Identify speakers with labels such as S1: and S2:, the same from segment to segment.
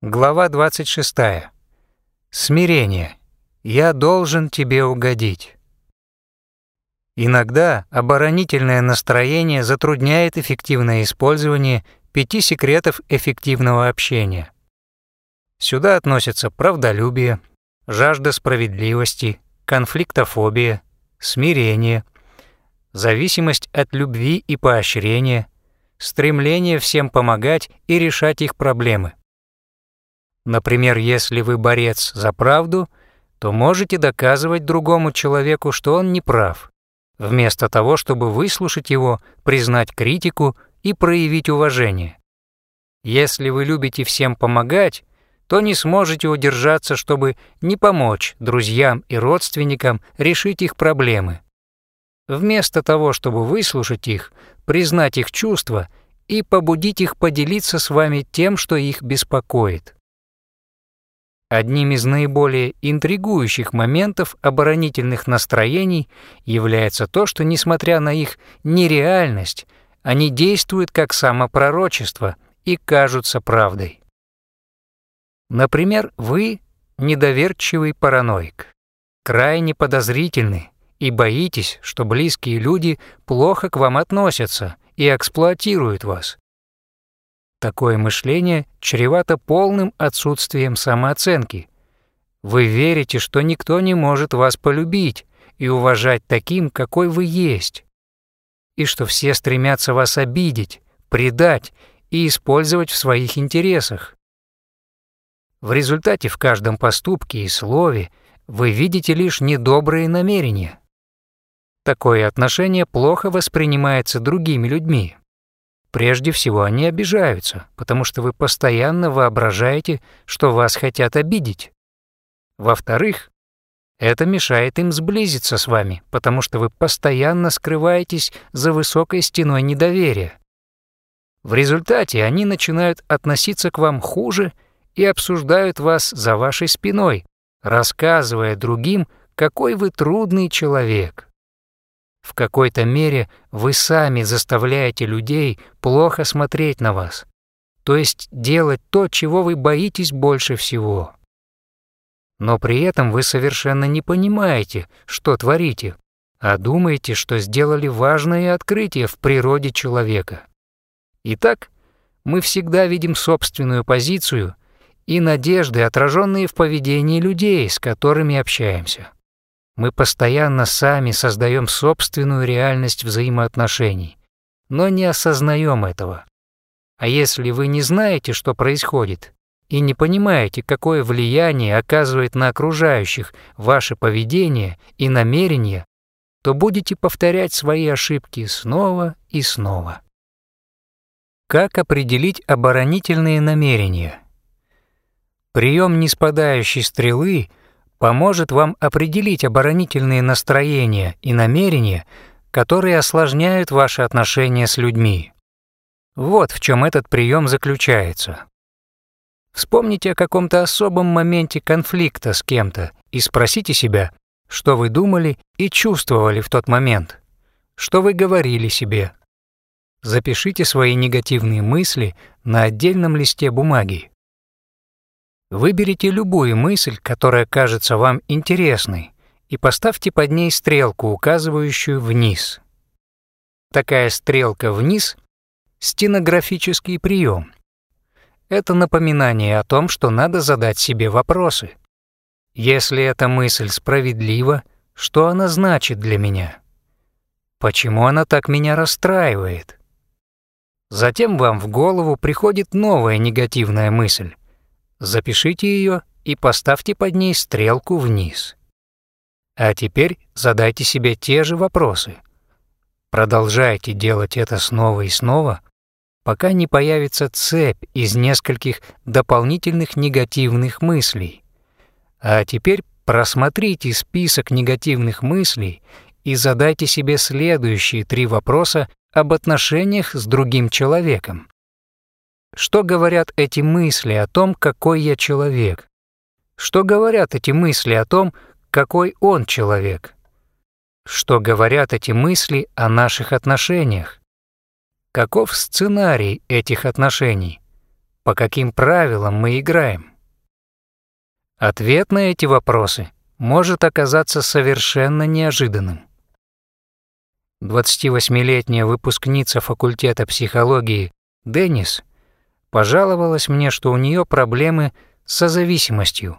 S1: Глава 26. Смирение. Я должен тебе угодить. Иногда оборонительное настроение затрудняет эффективное использование пяти секретов эффективного общения. Сюда относятся правдолюбие, жажда справедливости, конфликтофобия, смирение, зависимость от любви и поощрения, стремление всем помогать и решать их проблемы. Например, если вы борец за правду, то можете доказывать другому человеку, что он не прав, вместо того, чтобы выслушать его, признать критику и проявить уважение. Если вы любите всем помогать, то не сможете удержаться, чтобы не помочь друзьям и родственникам решить их проблемы. Вместо того, чтобы выслушать их, признать их чувства и побудить их поделиться с вами тем, что их беспокоит. Одним из наиболее интригующих моментов оборонительных настроений является то, что, несмотря на их нереальность, они действуют как самопророчество и кажутся правдой. Например, вы недоверчивый параноик, крайне подозрительный и боитесь, что близкие люди плохо к вам относятся и эксплуатируют вас. Такое мышление чревато полным отсутствием самооценки. Вы верите, что никто не может вас полюбить и уважать таким, какой вы есть, и что все стремятся вас обидеть, предать и использовать в своих интересах. В результате в каждом поступке и слове вы видите лишь недобрые намерения. Такое отношение плохо воспринимается другими людьми. Прежде всего, они обижаются, потому что вы постоянно воображаете, что вас хотят обидеть. Во-вторых, это мешает им сблизиться с вами, потому что вы постоянно скрываетесь за высокой стеной недоверия. В результате они начинают относиться к вам хуже и обсуждают вас за вашей спиной, рассказывая другим, какой вы трудный человек. В какой-то мере вы сами заставляете людей плохо смотреть на вас, то есть делать то, чего вы боитесь больше всего. Но при этом вы совершенно не понимаете, что творите, а думаете, что сделали важное открытие в природе человека. Итак, мы всегда видим собственную позицию и надежды, отраженные в поведении людей, с которыми общаемся. Мы постоянно сами создаем собственную реальность взаимоотношений, но не осознаем этого. А если вы не знаете, что происходит, и не понимаете, какое влияние оказывает на окружающих ваше поведение и намерения, то будете повторять свои ошибки снова и снова. Как определить оборонительные намерения? Прием неспадающей стрелы поможет вам определить оборонительные настроения и намерения, которые осложняют ваши отношения с людьми. Вот в чем этот прием заключается. Вспомните о каком-то особом моменте конфликта с кем-то и спросите себя, что вы думали и чувствовали в тот момент, что вы говорили себе. Запишите свои негативные мысли на отдельном листе бумаги. Выберите любую мысль, которая кажется вам интересной, и поставьте под ней стрелку, указывающую вниз. Такая стрелка вниз — стенографический прием. Это напоминание о том, что надо задать себе вопросы. Если эта мысль справедлива, что она значит для меня? Почему она так меня расстраивает? Затем вам в голову приходит новая негативная мысль. Запишите ее и поставьте под ней стрелку вниз. А теперь задайте себе те же вопросы. Продолжайте делать это снова и снова, пока не появится цепь из нескольких дополнительных негативных мыслей. А теперь просмотрите список негативных мыслей и задайте себе следующие три вопроса об отношениях с другим человеком. Что говорят эти мысли о том, какой я человек? Что говорят эти мысли о том, какой он человек? Что говорят эти мысли о наших отношениях? Каков сценарий этих отношений? по каким правилам мы играем? Ответ на эти вопросы может оказаться совершенно неожиданным. 28-летняя выпускница факультета психологии Деннис пожаловалась мне, что у нее проблемы с созависимостью.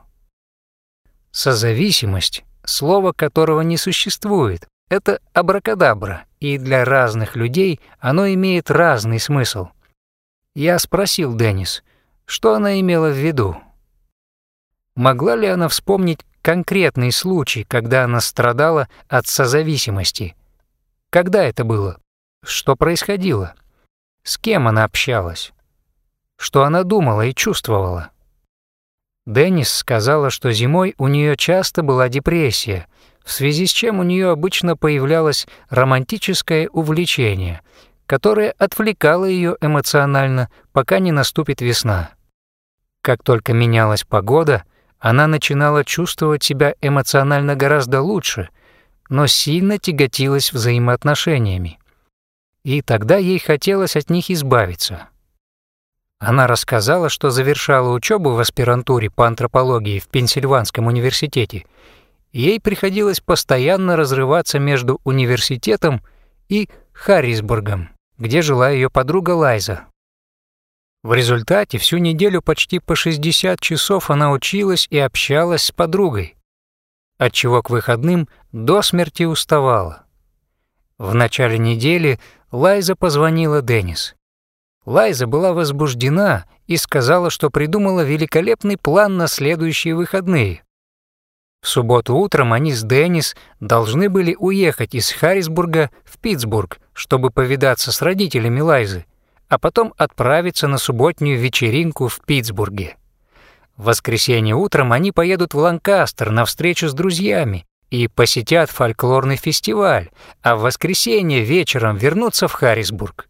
S1: Созависимость — слово которого не существует. Это абракадабра, и для разных людей оно имеет разный смысл. Я спросил Деннис, что она имела в виду. Могла ли она вспомнить конкретный случай, когда она страдала от созависимости? Когда это было? Что происходило? С кем она общалась? Что она думала и чувствовала? Деннис сказала, что зимой у нее часто была депрессия, в связи с чем у нее обычно появлялось романтическое увлечение, которое отвлекало ее эмоционально, пока не наступит весна. Как только менялась погода, она начинала чувствовать себя эмоционально гораздо лучше, но сильно тяготилась взаимоотношениями. И тогда ей хотелось от них избавиться. Она рассказала, что завершала учебу в аспирантуре по антропологии в Пенсильванском университете. Ей приходилось постоянно разрываться между университетом и Харрисбургом, где жила ее подруга Лайза. В результате всю неделю почти по 60 часов она училась и общалась с подругой, отчего к выходным до смерти уставала. В начале недели Лайза позвонила Деннис. Лайза была возбуждена и сказала, что придумала великолепный план на следующие выходные. В субботу утром они с Деннис должны были уехать из Харрисбурга в Питтсбург, чтобы повидаться с родителями Лайзы, а потом отправиться на субботнюю вечеринку в Питтсбурге. В воскресенье утром они поедут в Ланкастер на встречу с друзьями и посетят фольклорный фестиваль, а в воскресенье вечером вернутся в Харрисбург.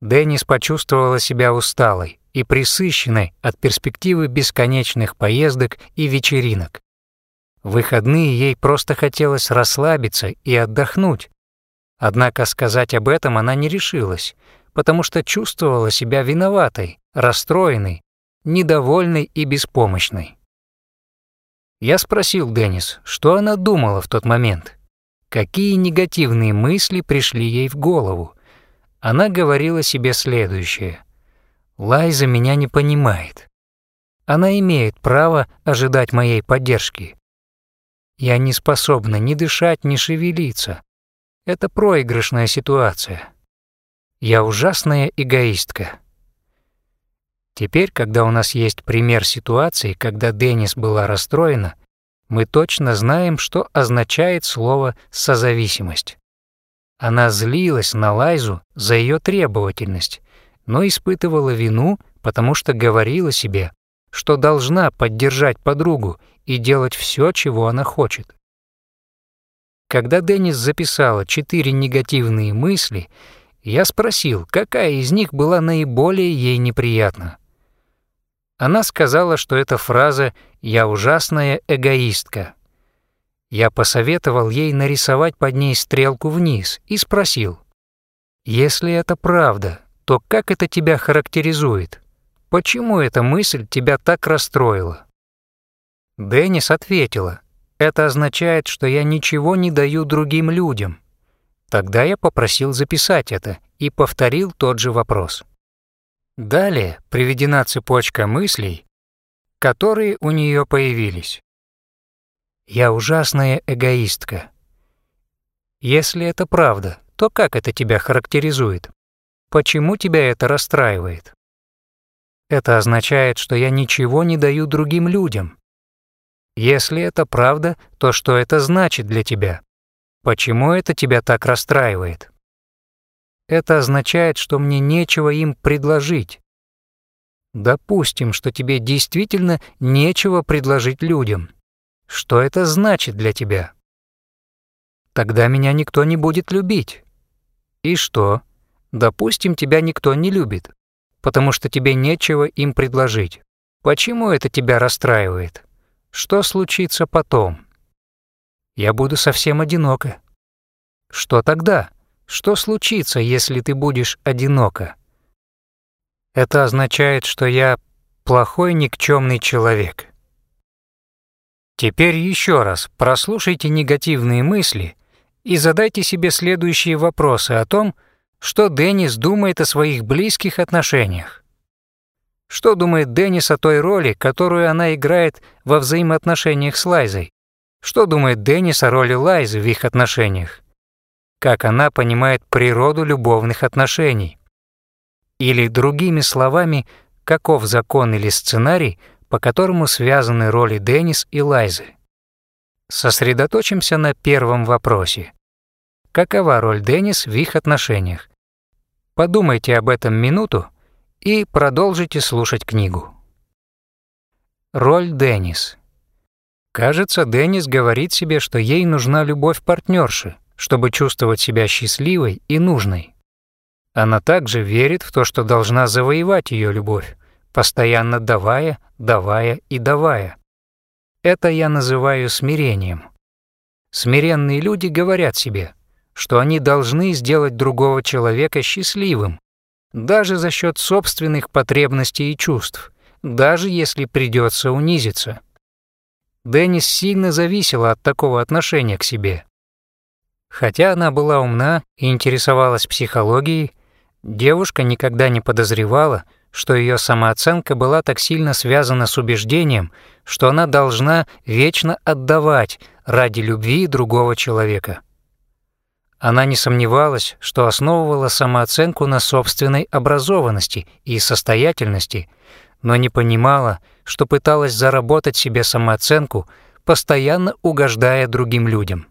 S1: Деннис почувствовала себя усталой и присыщенной от перспективы бесконечных поездок и вечеринок. В выходные ей просто хотелось расслабиться и отдохнуть. Однако сказать об этом она не решилась, потому что чувствовала себя виноватой, расстроенной, недовольной и беспомощной. Я спросил Деннис, что она думала в тот момент, какие негативные мысли пришли ей в голову, она говорила себе следующее. «Лайза меня не понимает. Она имеет право ожидать моей поддержки. Я не способна ни дышать, ни шевелиться. Это проигрышная ситуация. Я ужасная эгоистка». Теперь, когда у нас есть пример ситуации, когда Деннис была расстроена, мы точно знаем, что означает слово «созависимость». Она злилась на Лайзу за ее требовательность, но испытывала вину, потому что говорила себе, что должна поддержать подругу и делать все, чего она хочет. Когда Деннис записала четыре негативные мысли, я спросил, какая из них была наиболее ей неприятна. Она сказала, что эта фраза «я ужасная эгоистка», я посоветовал ей нарисовать под ней стрелку вниз и спросил, «Если это правда, то как это тебя характеризует? Почему эта мысль тебя так расстроила?» Деннис ответила, «Это означает, что я ничего не даю другим людям». Тогда я попросил записать это и повторил тот же вопрос. Далее приведена цепочка мыслей, которые у нее появились. Я ужасная эгоистка. Если это правда, то как это тебя характеризует? Почему тебя это расстраивает? Это означает, что я ничего не даю другим людям. Если это правда, то что это значит для тебя? Почему это тебя так расстраивает? Это означает, что мне нечего им предложить. Допустим, что тебе действительно нечего предложить людям. Что это значит для тебя? Тогда меня никто не будет любить. И что? Допустим, тебя никто не любит, потому что тебе нечего им предложить. Почему это тебя расстраивает? Что случится потом? Я буду совсем одинока. Что тогда? Что случится, если ты будешь одинока? Это означает, что я плохой никчемный человек. Теперь еще раз прослушайте негативные мысли и задайте себе следующие вопросы о том, что Деннис думает о своих близких отношениях. Что думает Деннис о той роли, которую она играет во взаимоотношениях с Лайзой? Что думает Деннис о роли Лайзы в их отношениях? Как она понимает природу любовных отношений? Или, другими словами, каков закон или сценарий, по которому связаны роли Деннис и Лайзы? Сосредоточимся на первом вопросе. Какова роль Деннис в их отношениях? Подумайте об этом минуту и продолжите слушать книгу. Роль Деннис. Кажется, Деннис говорит себе, что ей нужна любовь партнерши, чтобы чувствовать себя счастливой и нужной. Она также верит в то, что должна завоевать ее любовь, постоянно давая, давая и давая. Это я называю смирением. Смиренные люди говорят себе, что они должны сделать другого человека счастливым, даже за счет собственных потребностей и чувств, даже если придется унизиться. Деннис сильно зависела от такого отношения к себе. Хотя она была умна и интересовалась психологией, девушка никогда не подозревала, что ее самооценка была так сильно связана с убеждением, что она должна вечно отдавать ради любви другого человека. Она не сомневалась, что основывала самооценку на собственной образованности и состоятельности, но не понимала, что пыталась заработать себе самооценку, постоянно угождая другим людям.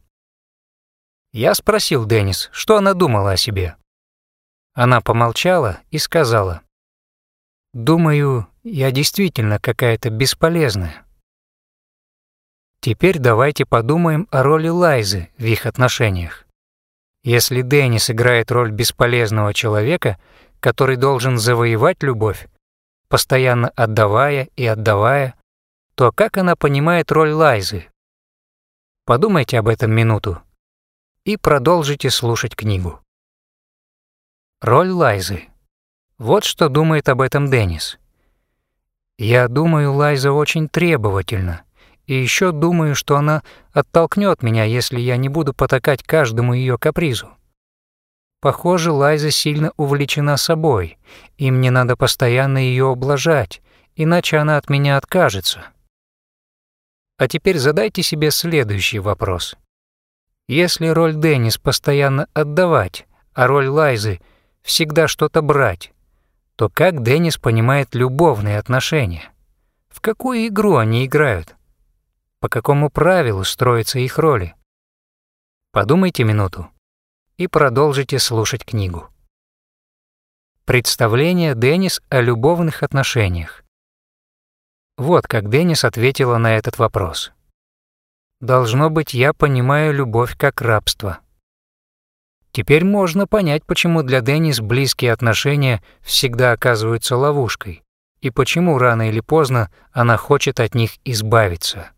S1: Я спросил Деннис, что она думала о себе. Она помолчала и сказала, «Думаю, я действительно какая-то бесполезная». Теперь давайте подумаем о роли Лайзы в их отношениях. Если Деннис играет роль бесполезного человека, который должен завоевать любовь, постоянно отдавая и отдавая, то как она понимает роль Лайзы? Подумайте об этом минуту и продолжите слушать книгу. Роль Лайзы. Вот что думает об этом Деннис. Я думаю, Лайза очень требовательна, и еще думаю, что она оттолкнет меня, если я не буду потакать каждому ее капризу. Похоже, Лайза сильно увлечена собой, и мне надо постоянно ее ублажать, иначе она от меня откажется. А теперь задайте себе следующий вопрос. Если роль Деннис постоянно отдавать, а роль Лайзы всегда что-то брать, то как Деннис понимает любовные отношения? В какую игру они играют? По какому правилу строятся их роли? Подумайте минуту и продолжите слушать книгу. Представление Деннис о любовных отношениях. Вот как Деннис ответила на этот вопрос. «Должно быть, я понимаю любовь как рабство». Теперь можно понять, почему для Деннис близкие отношения всегда оказываются ловушкой, и почему рано или поздно она хочет от них избавиться.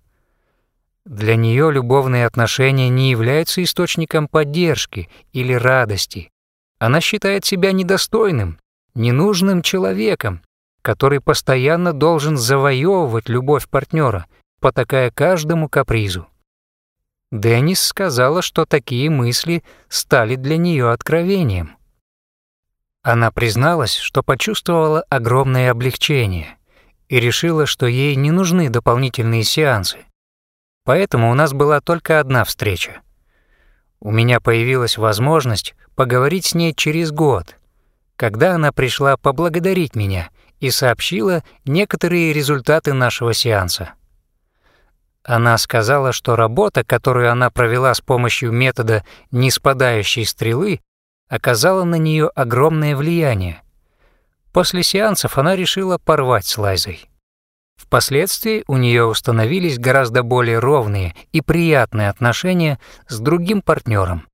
S1: Для нее любовные отношения не являются источником поддержки или радости. Она считает себя недостойным, ненужным человеком, который постоянно должен завоевывать любовь партнера, потакая каждому капризу. Деннис сказала, что такие мысли стали для нее откровением. Она призналась, что почувствовала огромное облегчение и решила, что ей не нужны дополнительные сеансы. Поэтому у нас была только одна встреча. У меня появилась возможность поговорить с ней через год, когда она пришла поблагодарить меня и сообщила некоторые результаты нашего сеанса. Она сказала, что работа, которую она провела с помощью метода неспадающей стрелы, оказала на нее огромное влияние. После сеансов она решила порвать с Лайзой. Впоследствии у нее установились гораздо более ровные и приятные отношения с другим партнером,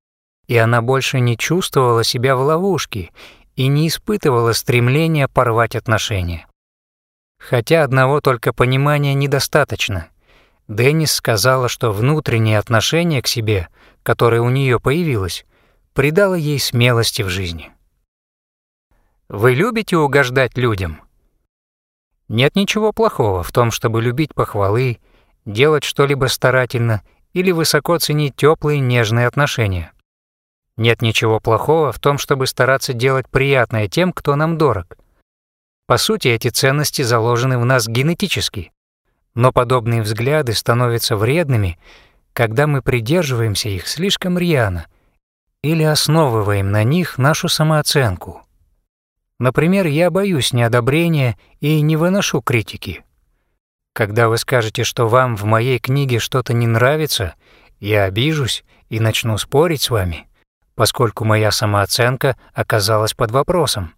S1: и она больше не чувствовала себя в ловушке и не испытывала стремления порвать отношения. Хотя одного только понимания недостаточно. Деннис сказала, что внутреннее отношение к себе, которое у нее появилось, придало ей смелости в жизни. Вы любите угождать людям? Нет ничего плохого в том, чтобы любить похвалы, делать что-либо старательно или высоко ценить теплые нежные отношения. Нет ничего плохого в том, чтобы стараться делать приятное тем, кто нам дорог. По сути, эти ценности заложены в нас генетически. Но подобные взгляды становятся вредными, когда мы придерживаемся их слишком рьяно или основываем на них нашу самооценку. Например, я боюсь неодобрения и не выношу критики. Когда вы скажете, что вам в моей книге что-то не нравится, я обижусь и начну спорить с вами, поскольку моя самооценка оказалась под вопросом.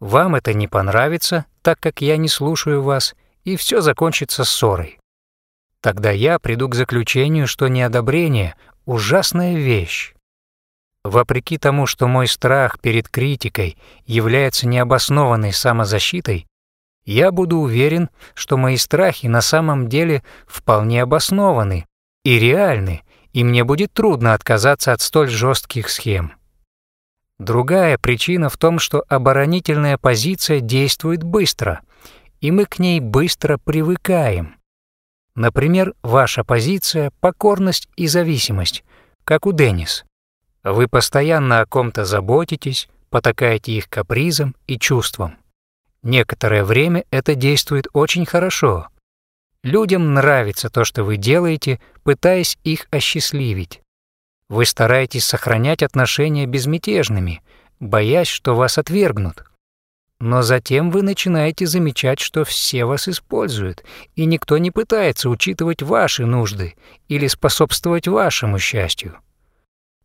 S1: Вам это не понравится, так как я не слушаю вас, и все закончится ссорой. Тогда я приду к заключению, что неодобрение — ужасная вещь. Вопреки тому, что мой страх перед критикой является необоснованной самозащитой, я буду уверен, что мои страхи на самом деле вполне обоснованы и реальны, и мне будет трудно отказаться от столь жестких схем. Другая причина в том, что оборонительная позиция действует быстро, и мы к ней быстро привыкаем. Например, ваша позиция — покорность и зависимость, как у Деннис. Вы постоянно о ком-то заботитесь, потакаете их капризам и чувствам. Некоторое время это действует очень хорошо. Людям нравится то, что вы делаете, пытаясь их осчастливить. Вы стараетесь сохранять отношения безмятежными, боясь, что вас отвергнут. Но затем вы начинаете замечать, что все вас используют, и никто не пытается учитывать ваши нужды или способствовать вашему счастью.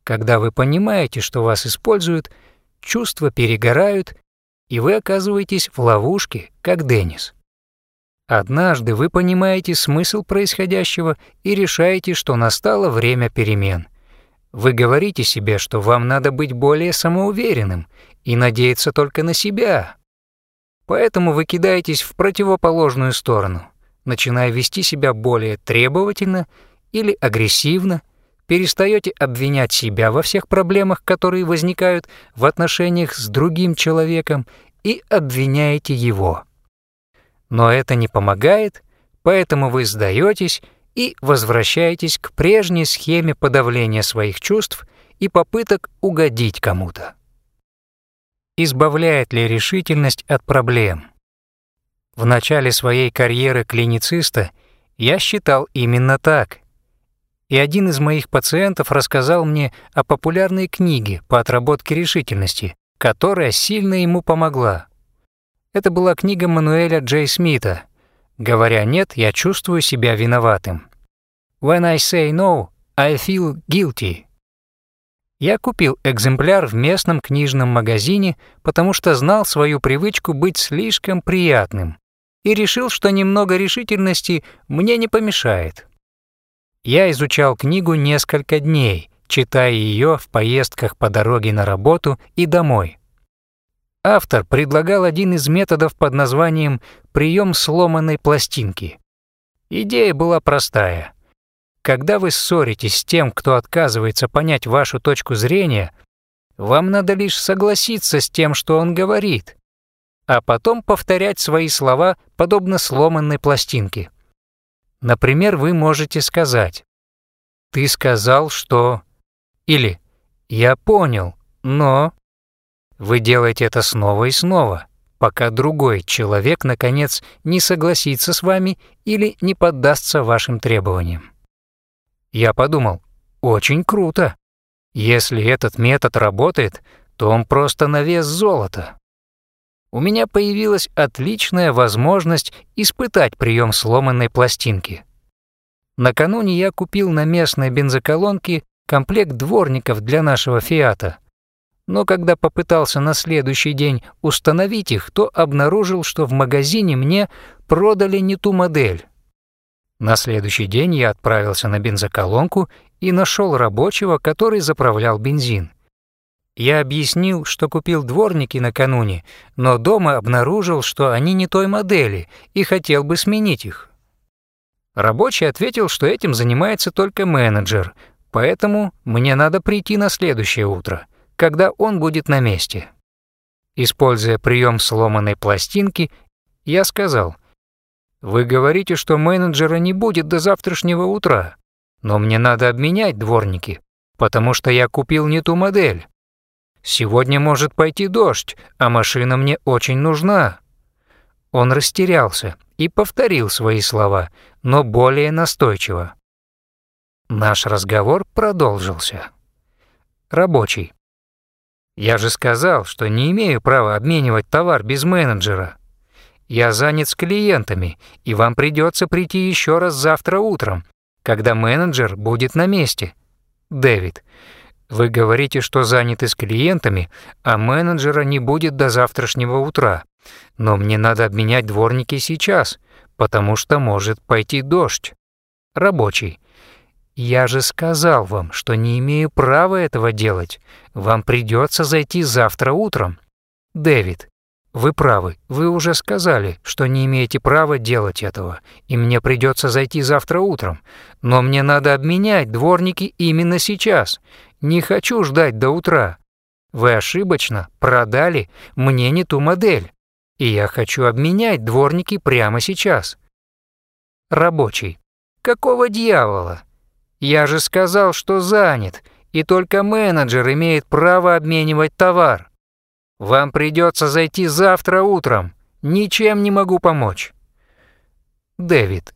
S1: Когда вы понимаете, что вас используют, чувства перегорают, и вы оказываетесь в ловушке, как Деннис. Однажды вы понимаете смысл происходящего и решаете, что настало время перемен. Вы говорите себе, что вам надо быть более самоуверенным и надеяться только на себя. Поэтому вы кидаетесь в противоположную сторону, начиная вести себя более требовательно или агрессивно, перестаете обвинять себя во всех проблемах, которые возникают в отношениях с другим человеком, и обвиняете его. Но это не помогает, поэтому вы сдаетесь и возвращаетесь к прежней схеме подавления своих чувств и попыток угодить кому-то. Избавляет ли решительность от проблем? В начале своей карьеры клинициста я считал именно так – и один из моих пациентов рассказал мне о популярной книге по отработке решительности, которая сильно ему помогла. Это была книга Мануэля Джей Смита «Говоря нет, я чувствую себя виноватым». «When I say no, I feel guilty». Я купил экземпляр в местном книжном магазине, потому что знал свою привычку быть слишком приятным и решил, что немного решительности мне не помешает. Я изучал книгу несколько дней, читая ее в поездках по дороге на работу и домой. Автор предлагал один из методов под названием «прием сломанной пластинки». Идея была простая. Когда вы ссоритесь с тем, кто отказывается понять вашу точку зрения, вам надо лишь согласиться с тем, что он говорит, а потом повторять свои слова, подобно сломанной пластинке. Например, вы можете сказать «Ты сказал, что...» или «Я понял, но...» Вы делаете это снова и снова, пока другой человек, наконец, не согласится с вами или не поддастся вашим требованиям. Я подумал, очень круто. Если этот метод работает, то он просто на вес золота. У меня появилась отличная возможность испытать прием сломанной пластинки. Накануне я купил на местной бензоколонке комплект дворников для нашего «Фиата». Но когда попытался на следующий день установить их, то обнаружил, что в магазине мне продали не ту модель. На следующий день я отправился на бензоколонку и нашел рабочего, который заправлял бензин. Я объяснил, что купил дворники накануне, но дома обнаружил, что они не той модели и хотел бы сменить их. Рабочий ответил, что этим занимается только менеджер, поэтому мне надо прийти на следующее утро, когда он будет на месте. Используя прием сломанной пластинки, я сказал, «Вы говорите, что менеджера не будет до завтрашнего утра, но мне надо обменять дворники, потому что я купил не ту модель. Сегодня может пойти дождь, а машина мне очень нужна». Он растерялся и повторил свои слова, но более настойчиво. Наш разговор продолжился. Рабочий. Я же сказал, что не имею права обменивать товар без менеджера. Я занят с клиентами, и вам придется прийти еще раз завтра утром, когда менеджер будет на месте. Дэвид, вы говорите, что заняты с клиентами, а менеджера не будет до завтрашнего утра. Но мне надо обменять дворники сейчас, потому что может пойти дождь. Рабочий. Я же сказал вам, что не имею права этого делать. Вам придется зайти завтра утром. Дэвид, вы правы. Вы уже сказали, что не имеете права делать этого, и мне придется зайти завтра утром. Но мне надо обменять дворники именно сейчас. Не хочу ждать до утра. Вы ошибочно продали мне не ту модель, и я хочу обменять дворники прямо сейчас. Рабочий. Какого дьявола? Я же сказал, что занят, и только менеджер имеет право обменивать товар. Вам придется зайти завтра утром. Ничем не могу помочь. Дэвид,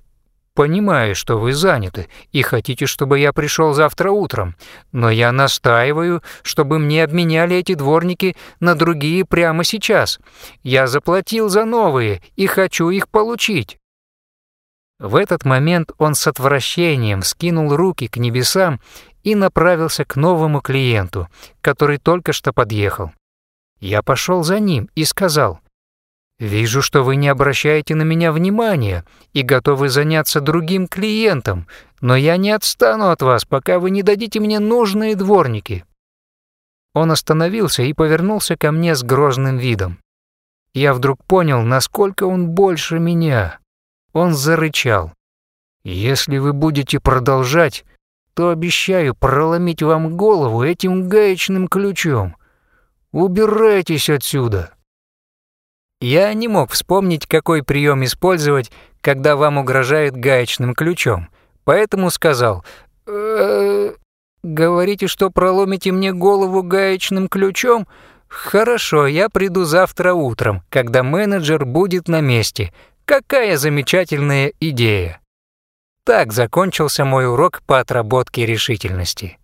S1: понимаю, что вы заняты и хотите, чтобы я пришел завтра утром, но я настаиваю, чтобы мне обменяли эти дворники на другие прямо сейчас. Я заплатил за новые и хочу их получить. В этот момент он с отвращением скинул руки к небесам и направился к новому клиенту, который только что подъехал. Я пошел за ним и сказал, «Вижу, что вы не обращаете на меня внимания и готовы заняться другим клиентом, но я не отстану от вас, пока вы не дадите мне нужные дворники». Он остановился и повернулся ко мне с грозным видом. Я вдруг понял, насколько он больше меня. Он зарычал. «Если вы будете продолжать, то обещаю проломить вам голову этим гаечным ключом. Убирайтесь отсюда!» Я не мог вспомнить, какой прием использовать, когда вам угрожает гаечным ключом, поэтому сказал «Э, «Говорите, что проломите мне голову гаечным ключом? Хорошо, я приду завтра утром, когда менеджер будет на месте. Какая замечательная идея!» Так закончился мой урок по отработке решительности.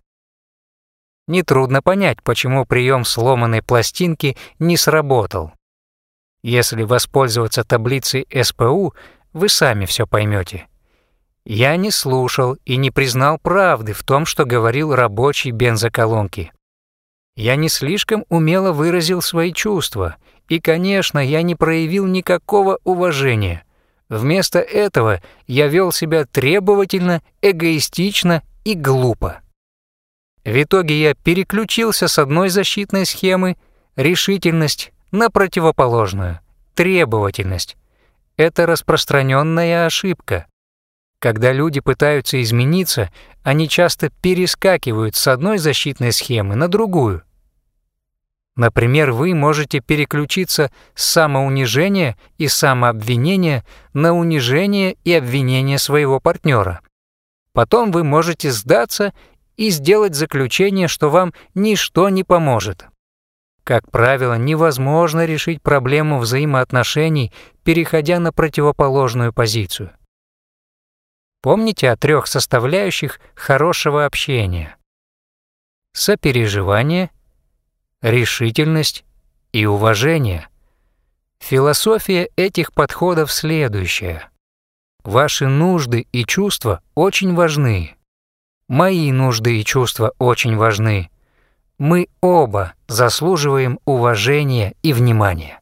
S1: Нетрудно понять, почему прием сломанной пластинки не сработал. Если воспользоваться таблицей СПУ, вы сами все поймете. Я не слушал и не признал правды в том, что говорил рабочий бензоколонки. Я не слишком умело выразил свои чувства, и, конечно, я не проявил никакого уважения. Вместо этого я вел себя требовательно, эгоистично и глупо. В итоге я переключился с одной защитной схемы решительность на противоположную требовательность. Это распространенная ошибка. Когда люди пытаются измениться, они часто перескакивают с одной защитной схемы на другую. Например, вы можете переключиться с самоунижения и самообвинения на унижение и обвинение своего партнера. Потом вы можете сдаться и сделать заключение, что вам ничто не поможет. Как правило, невозможно решить проблему взаимоотношений, переходя на противоположную позицию. Помните о трех составляющих хорошего общения. Сопереживание, решительность и уважение. Философия этих подходов следующая. Ваши нужды и чувства очень важны. Мои нужды и чувства очень важны. Мы оба заслуживаем уважения и внимания.